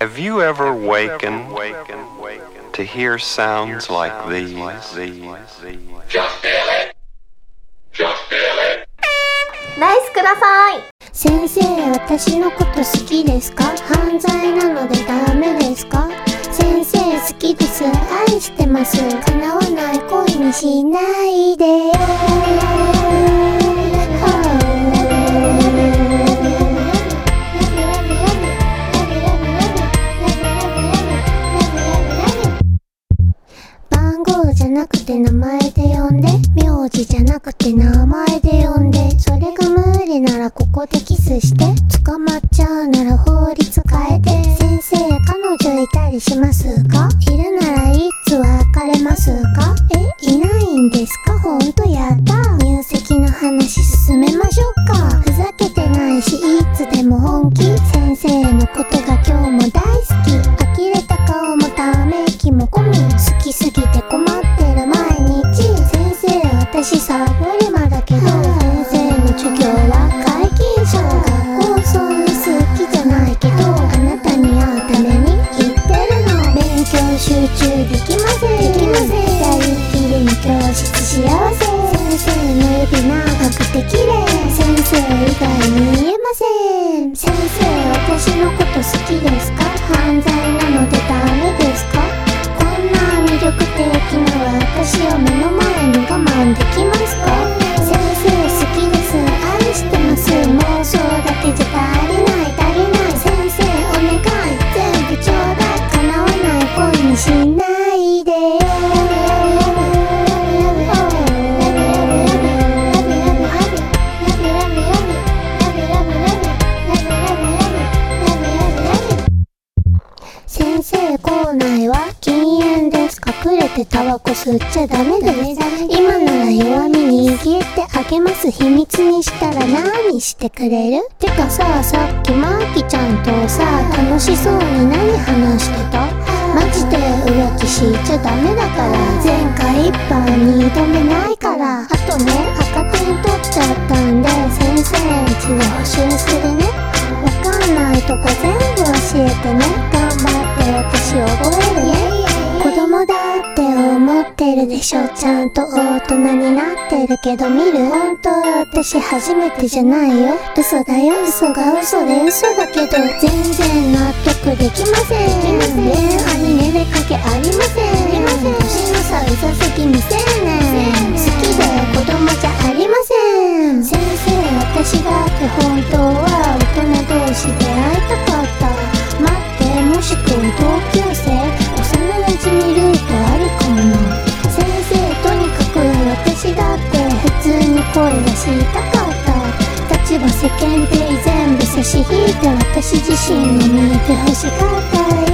Have you ever wakened to hear sounds like these? Just feel it. Just feel it. ナイスください先生私のこと好きですか犯罪なのでダメですか先生好きです愛してます叶わない恋にしないでよて名前で呼んで名字じゃなくて名前で呼んでそれが無理ならここでキスして捕まっちゃうなら法律変えて先生彼女いたりしますかけど見る本当私初めてじゃないよ。嘘だよ。嘘が嘘で嘘だけど全然納得できません。恋愛に寝れかけありません。年の差うざすぎ未成年世間体全部差し引いて私自身を見て欲しかったよ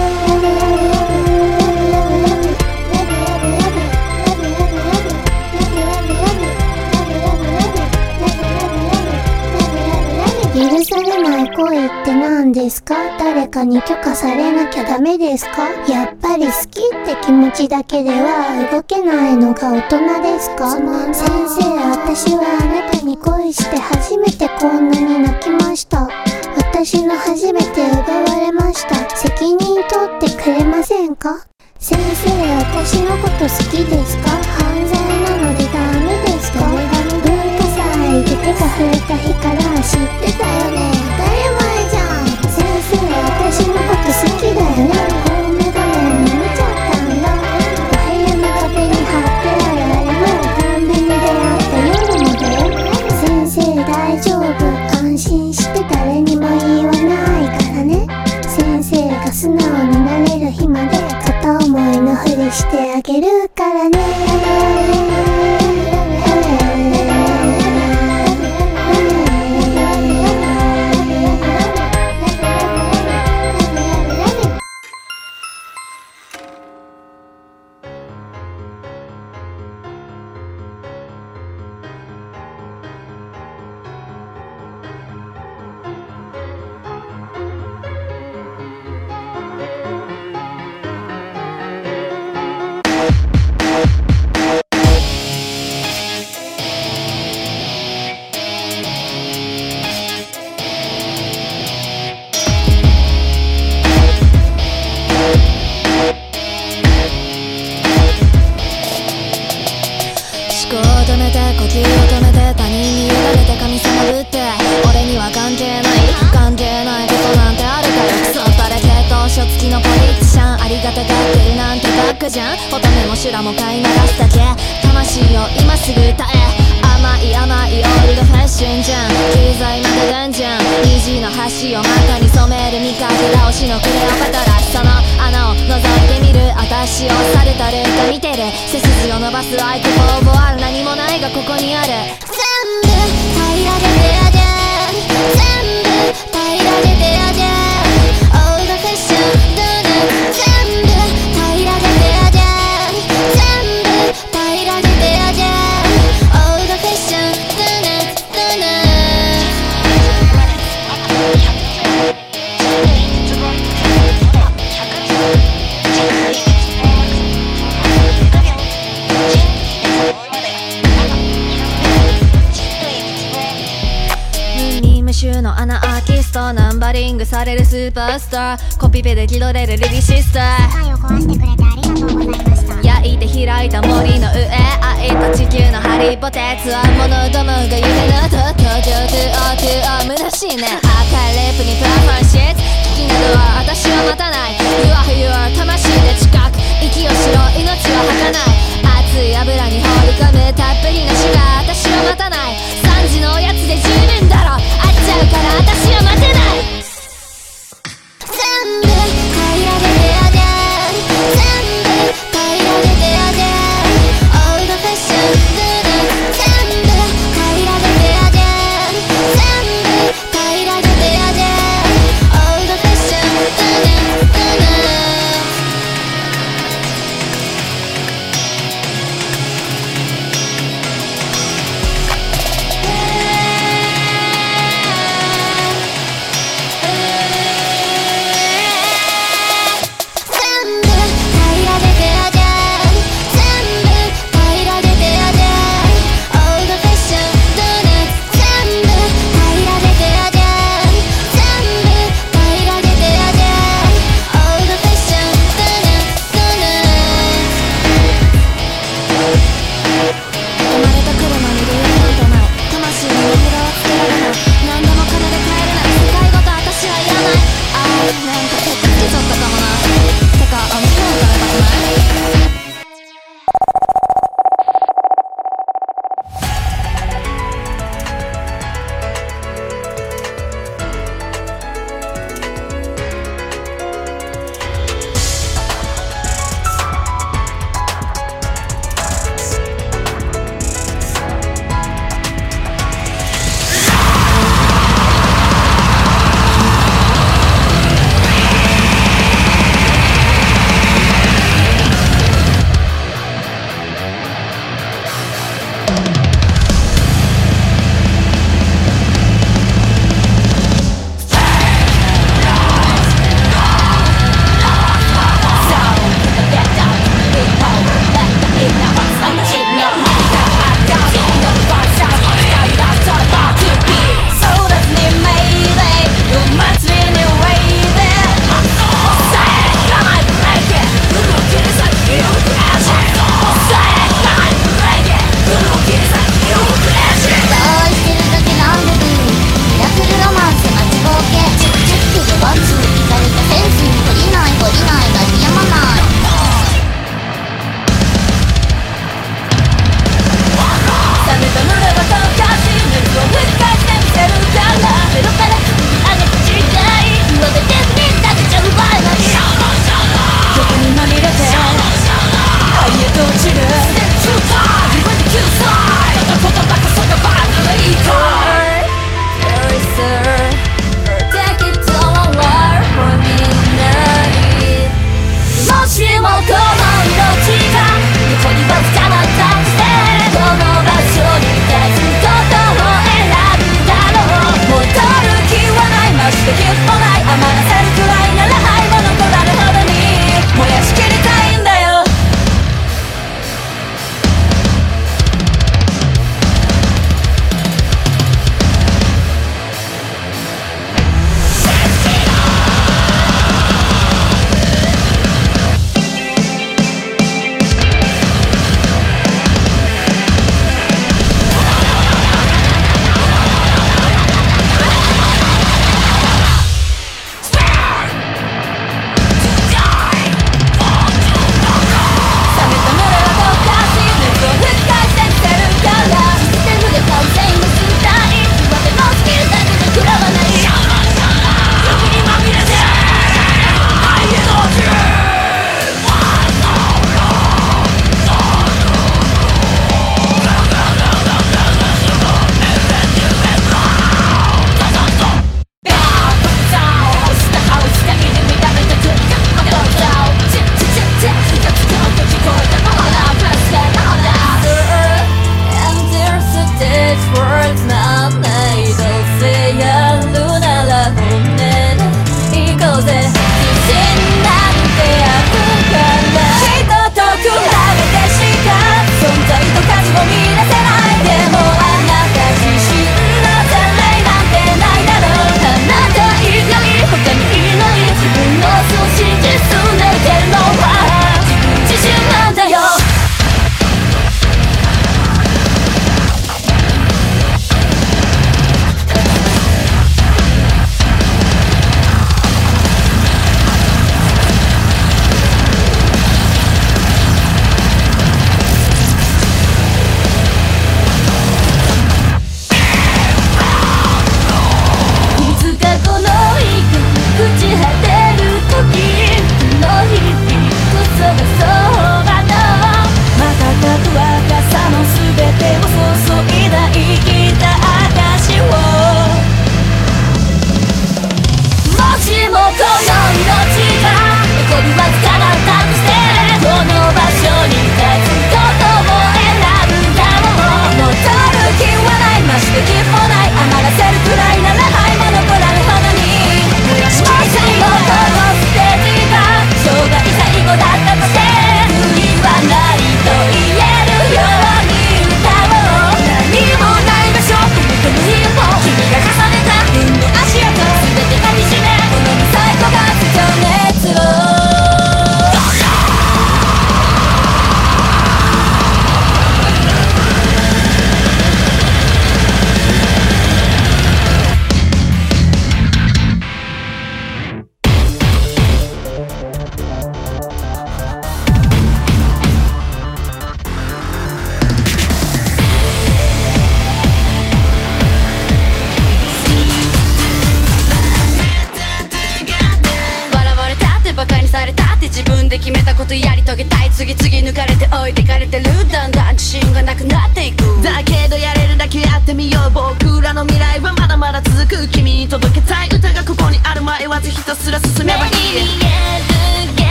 許されない恋って何ですか？誰かに許可されなきゃダメですかやっぱり好きって気持ちだけでは動けないのが大人ですか？先生私はあなたに恋して初こんなに泣きました。私の初めて奪われました。責任取ってくれませんか？先生私のこと好きですか？犯罪なのでダメですか？文化祭で手が触れた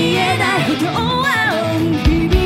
えない今日は日々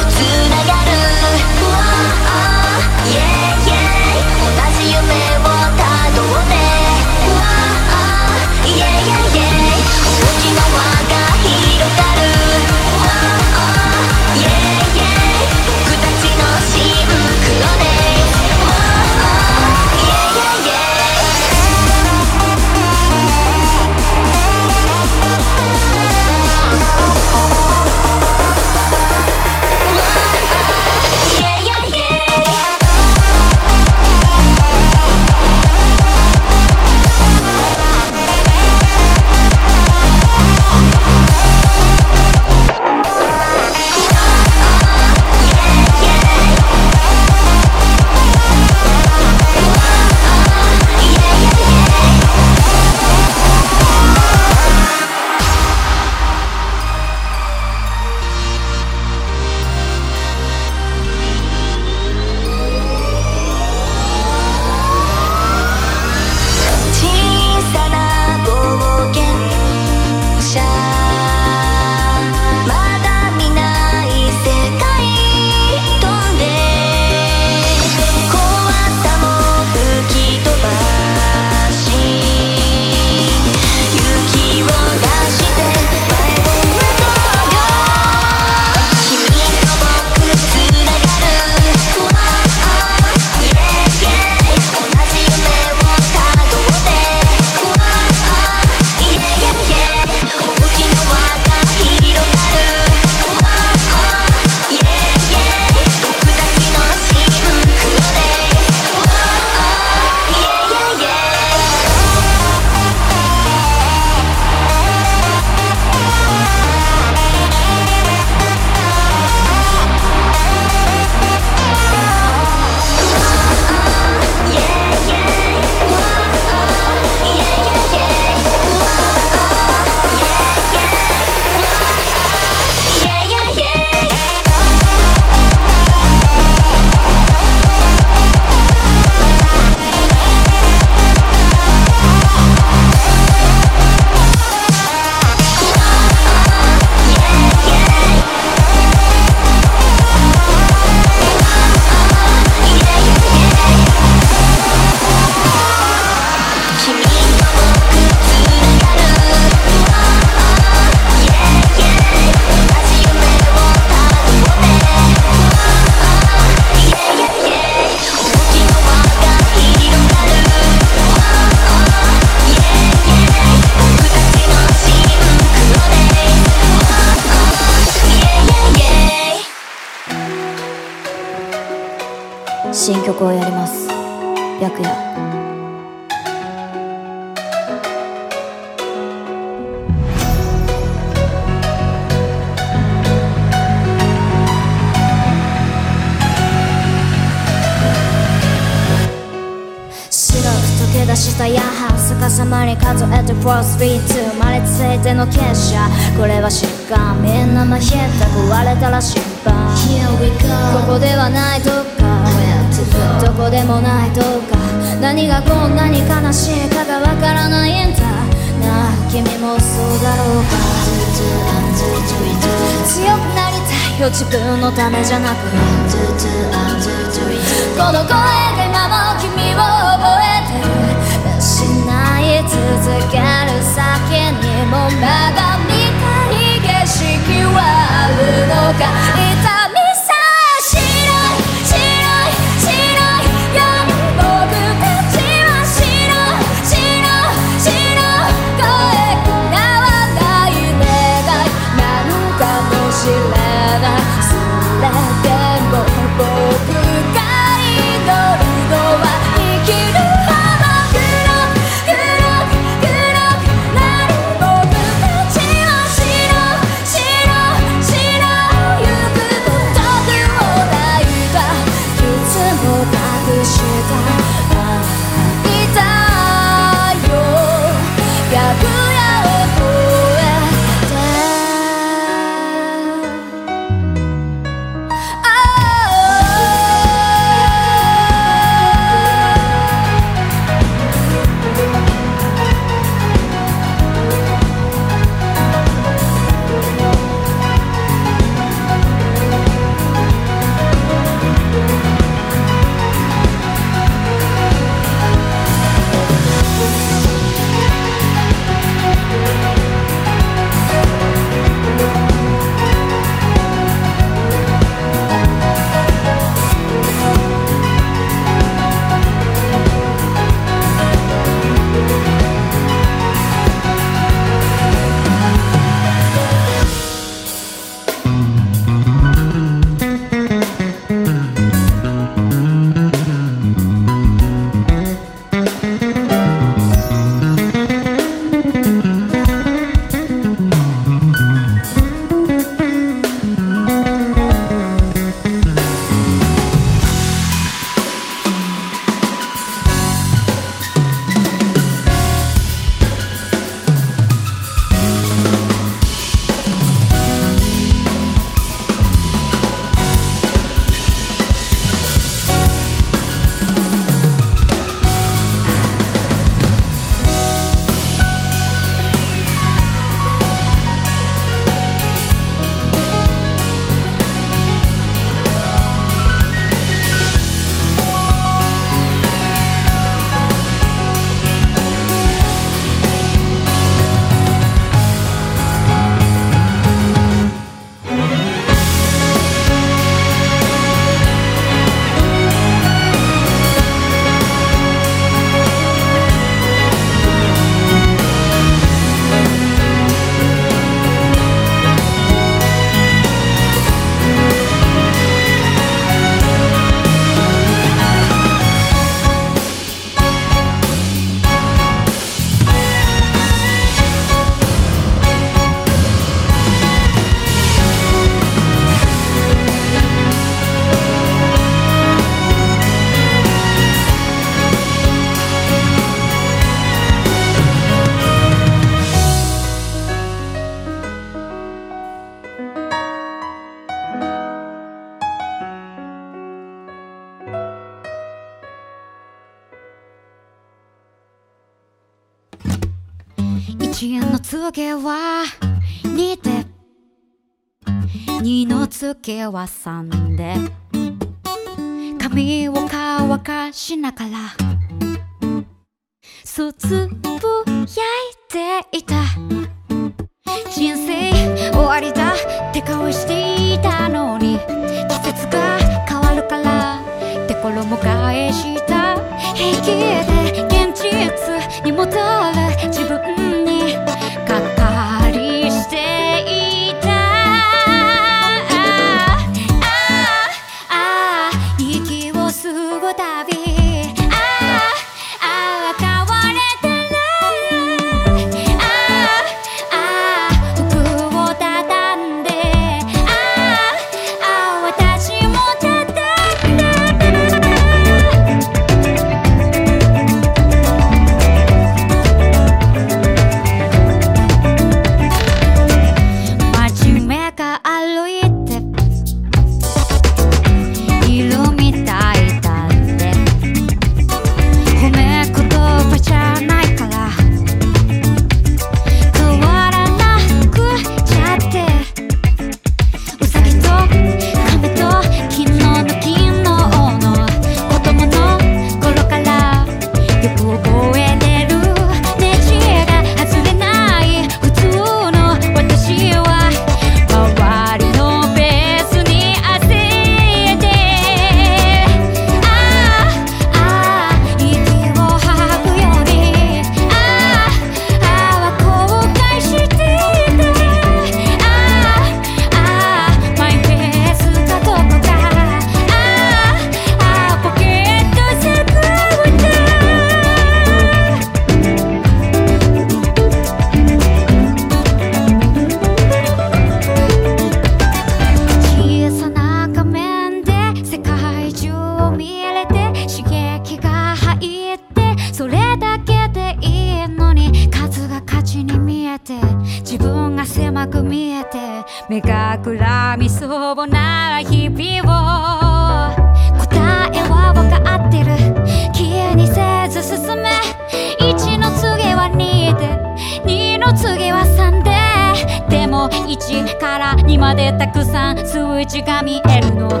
しか見えるの。どう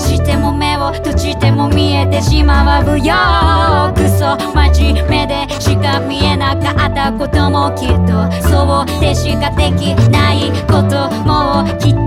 しても目を閉じても見えてしまうよクソ真面目でしか見えなかったこともきっと。そうでしかできないこともきっと。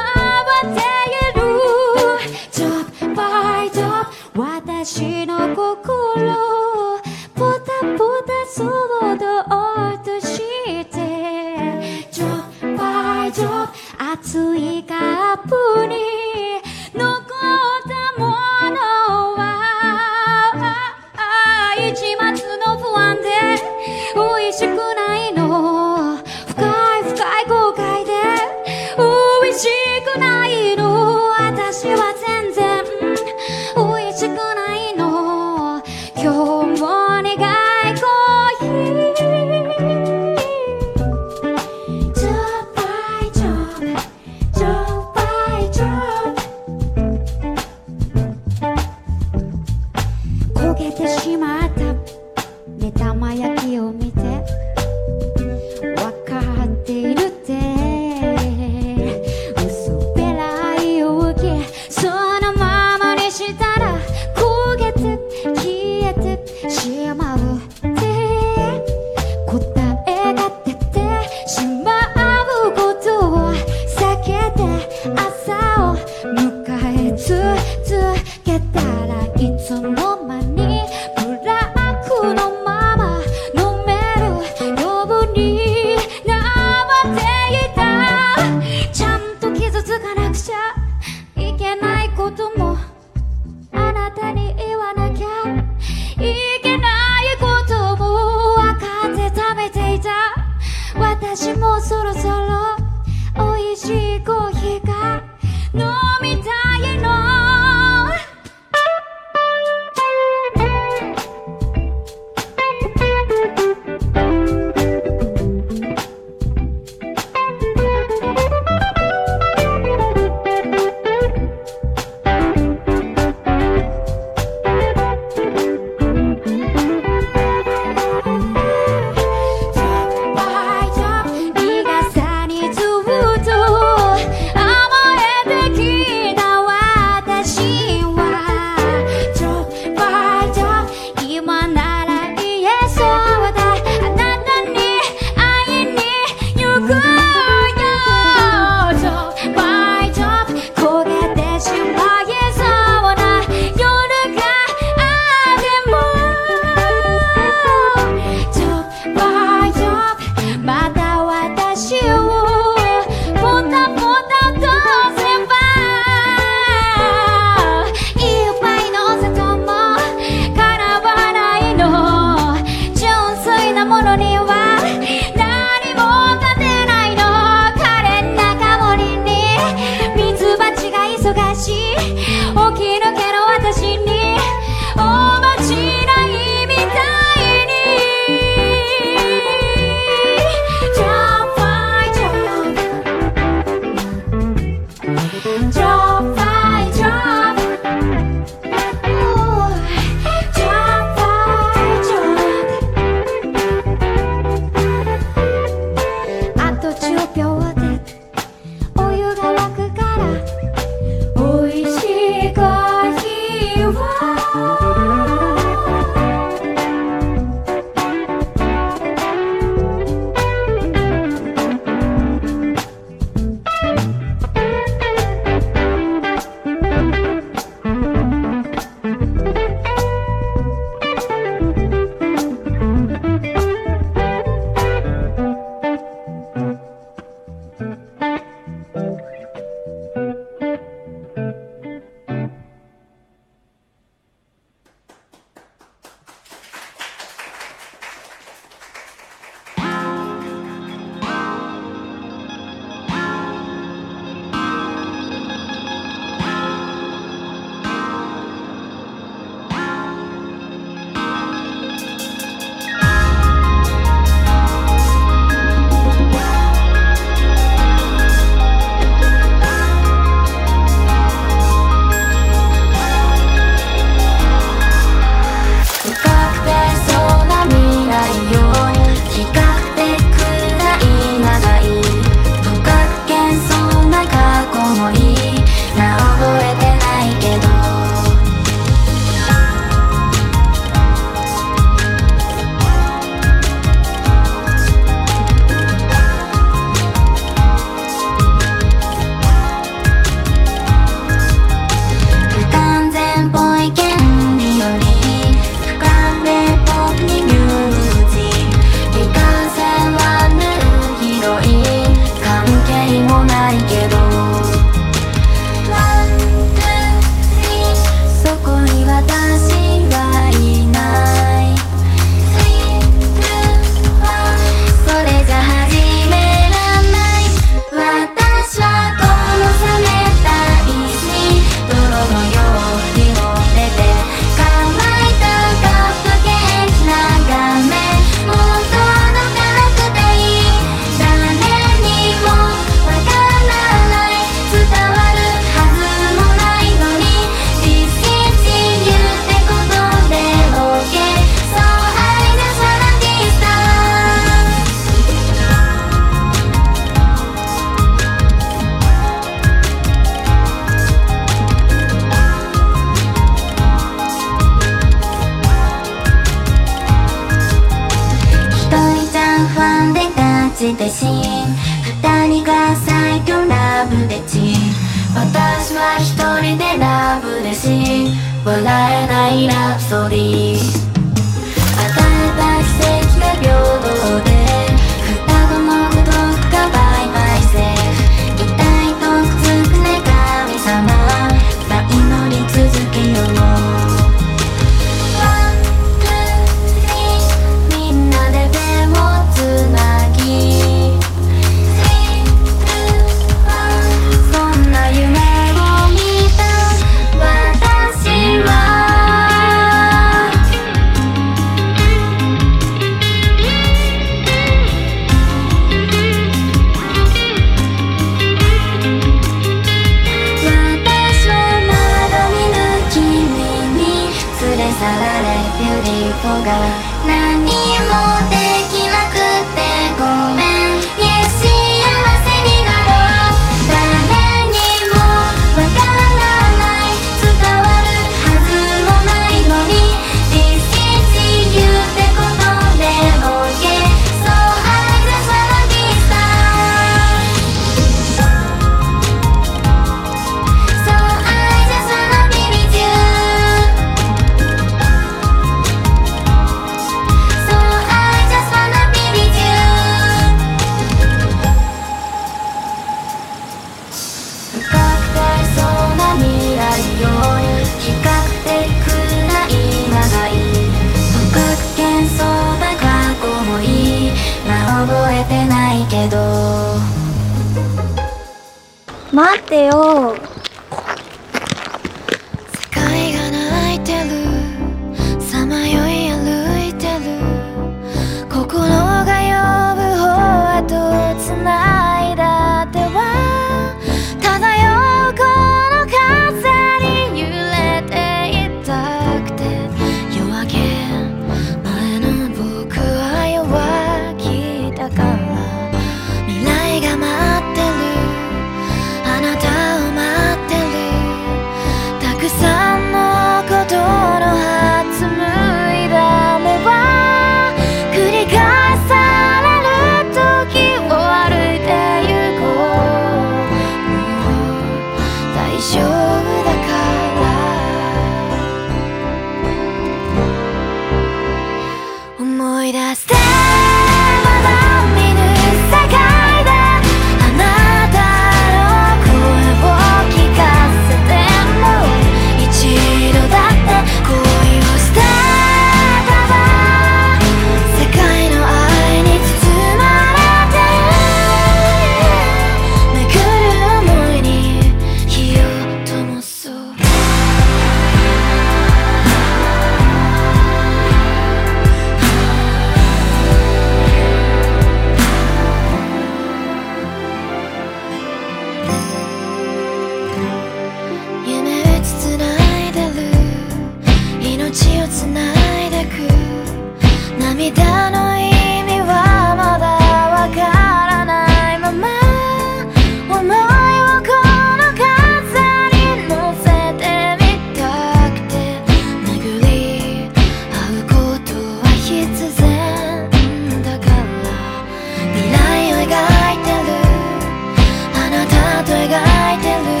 と描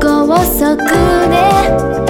けの高速で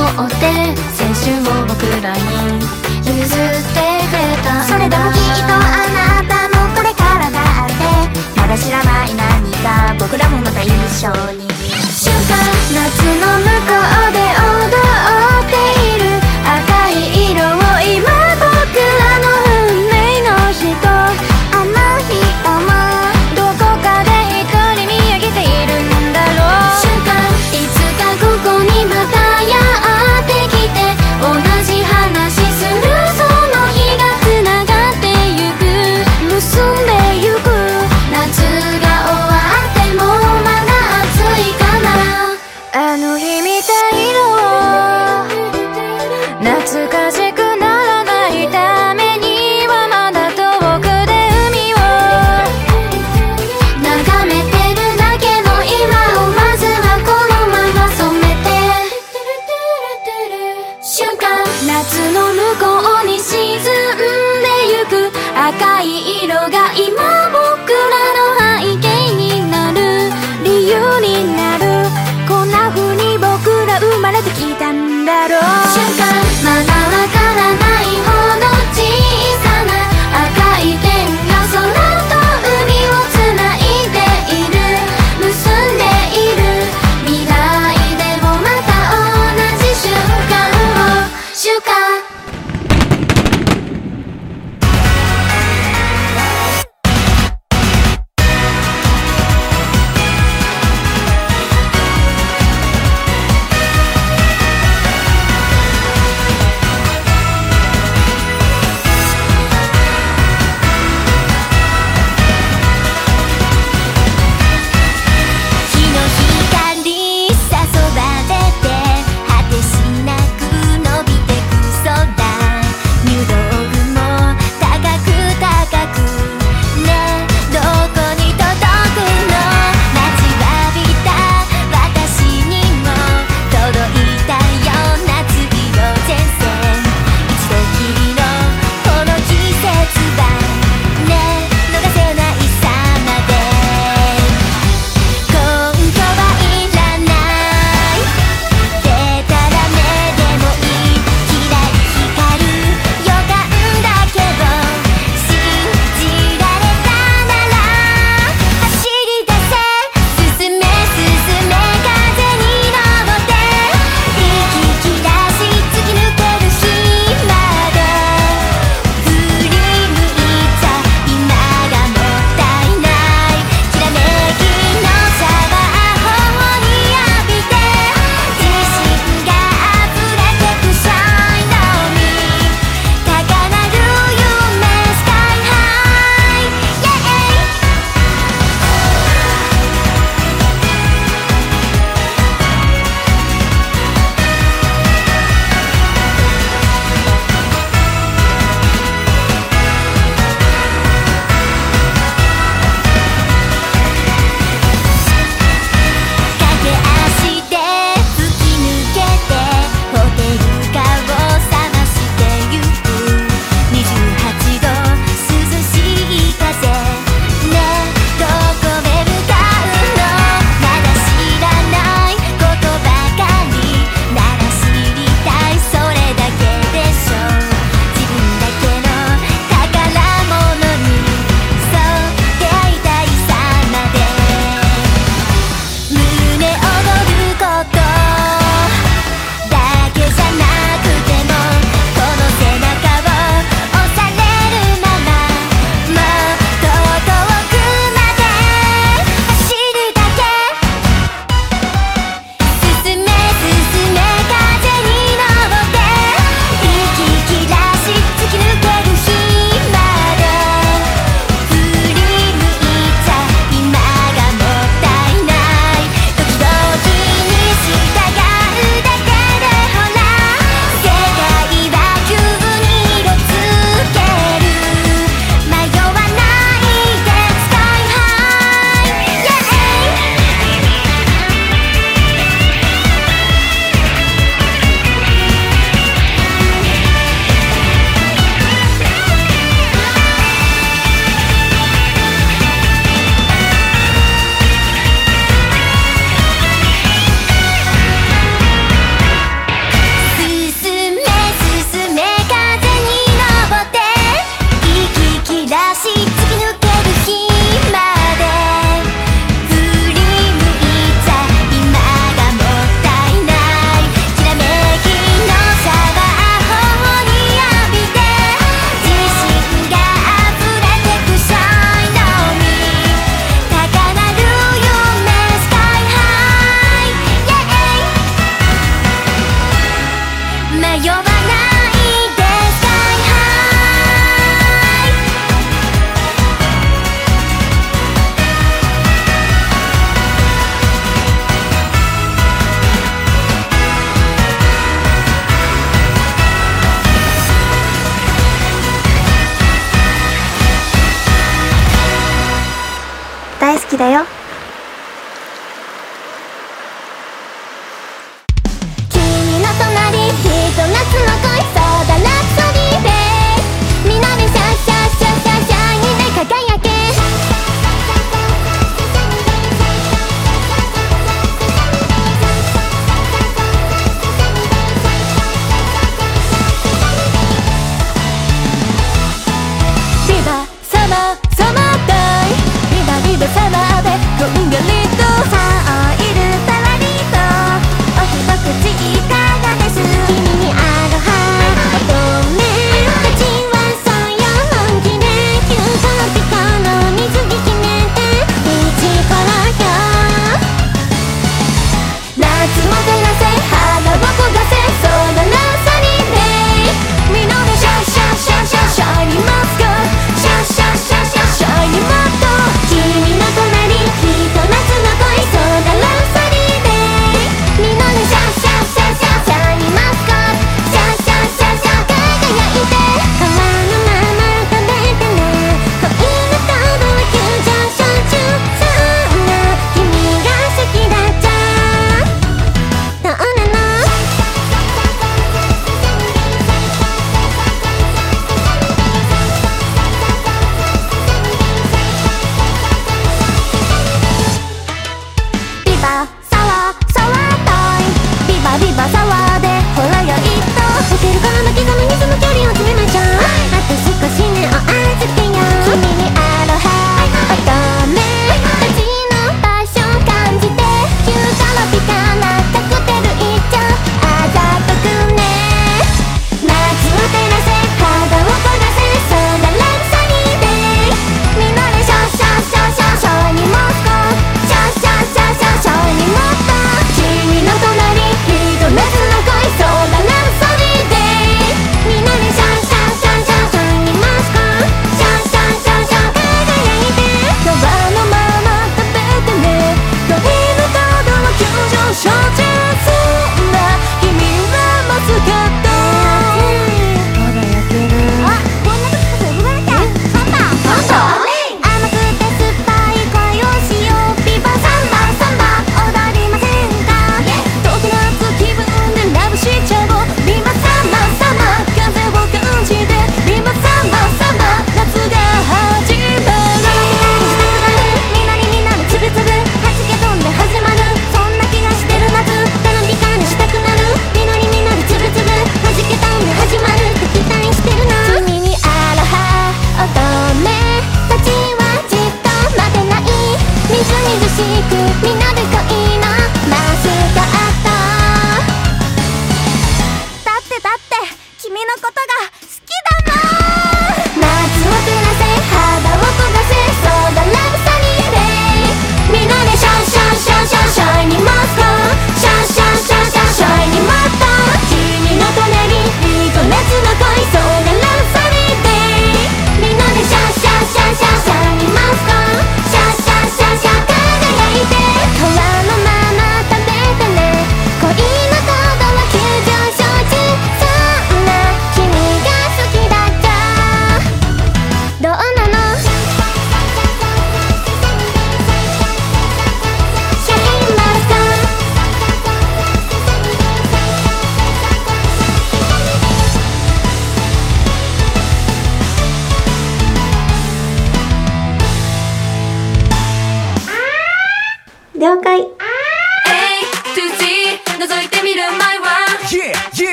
思って青春を僕らに譲ってくれた。それでもきっとあなたもこれからだって。まだ知らない何か僕らもまた一緒に。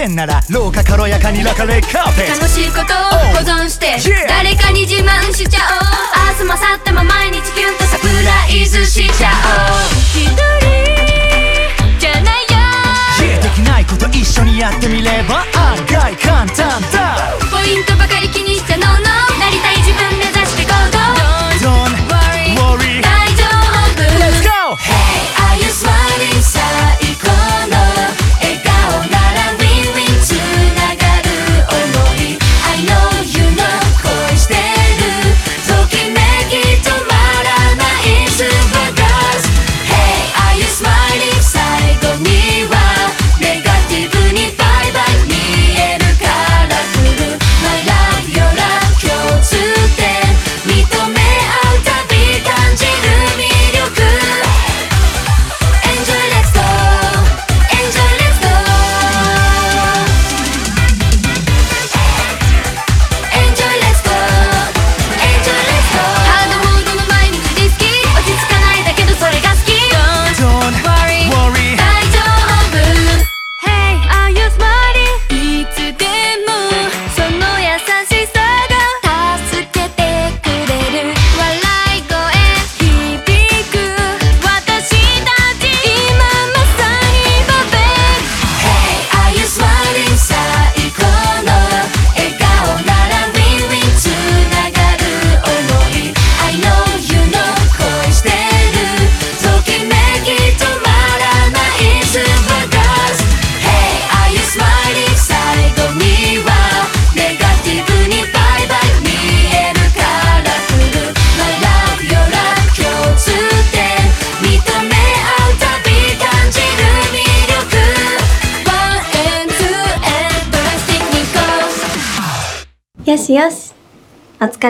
ち考えてんなら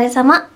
れ様。